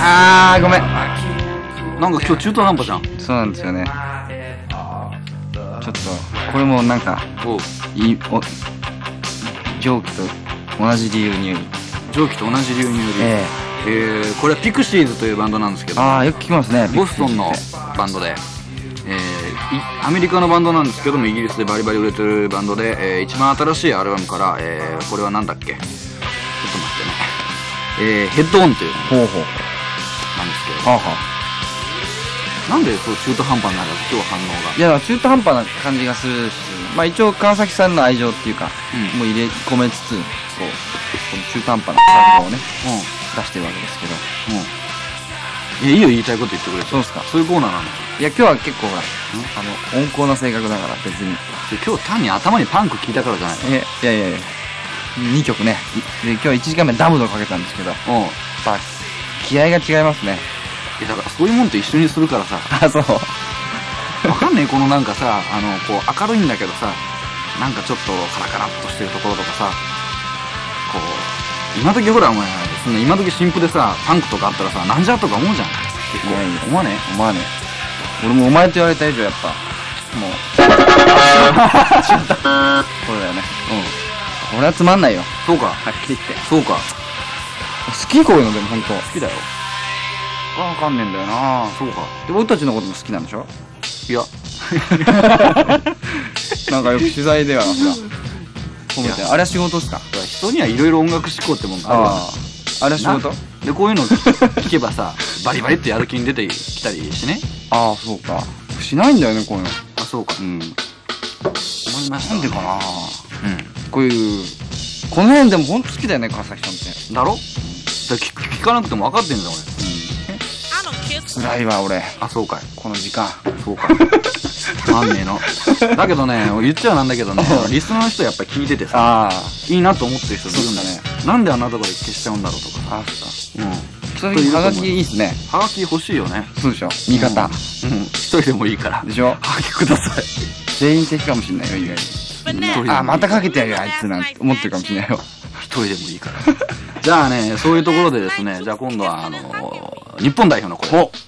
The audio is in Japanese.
あーごめん。なんか今日中途半端じゃん。そうなんですよね。ちょっとこれもなんかおう。いお蒸気と同じ理由により。蒸気と同じ理由により、ええ。ーこれはピクシーズというバンドなんですけど。ああよく聞きますねボストンのバンドで、えーいアメリカのバンドなんですけどもイギリスでバリバリ売れてるバンドで、えー一番新しいアルバムから、えーこれはなんだっけ？ちょっと待ってね、えーヘッドオンという。のほうほうはあは。なんでそう中途半端になるの今日反応が？いや中途半端な感じがするしまあ一応川崎さんの愛情っていうか、うん。もう入れ込めつつこうこの中途半端なサウンドをね出してるわけですけど。うん。うんいやいいよ言いたいこと言ってくれて。そうっすか。そういうコーナーなの。いや今日は結構ほらあの温厚な性格だから別に。で今日単に頭にパンク聞いたからじゃないの？えいやいやいや。2曲ね。で今日1時間目ダムドかけたんですけど。うん。気合が違いますねやだからそういうもんと一緒にするからさ。あそう。わかんねえ？このなんかさあのこう明るいんだけどさなんかちょっとカラカラっとしてるところとかさこう今時ほらお前そんな今時新婦でさパンクとかあったらさなんじゃとか思うじゃん。結構。いやいや思わね思わねえ。俺もお前と言われた以上やっぱもう。違ったこれだよね。えうん。俺はつまんないよ。そうか。はっきり言って。そうか。好きこういうのでも本当好きだよわかんねえんだよな。そうか。で俺たちのことも好きなんでしょ？いや。なんかよく取材では。ほら褒めていあれは仕事っすか？人にはいろいろ音楽志向ってもんがあるわああ。あれは仕事？な。でこういうの聞けばさバリバリってやる気に出てきたりしてね。ああそうか。しないんだよねこういうの。あそうか。うん。思いました。なんでかな。うこういうこの辺でも本当好きだよね川崎さんって。んだろ？だ聞かなくても分かってんだ俺辛いわ俺。あそうかい。この時間。そうか。なんねえの。だけどね言っちゃなんだけどねリスナーの人やっぱり聞いててさああ。いいなと思ってる人いるんだね。なんであんなとこで消しちゃうんだろうとか。あそっか。うん。ちなみにはがきいいっすね。はがき欲しいよね。そうでしょ。味方。うん。一人でもいいから。でしょ。はがきください。全員的かもしんないよ意外に。あまたかけてやるよあいつなんて思ってるかもしんないよ。一人でもいいから。じゃあねそういうところでですねじゃあ今度はあの日本代表の声。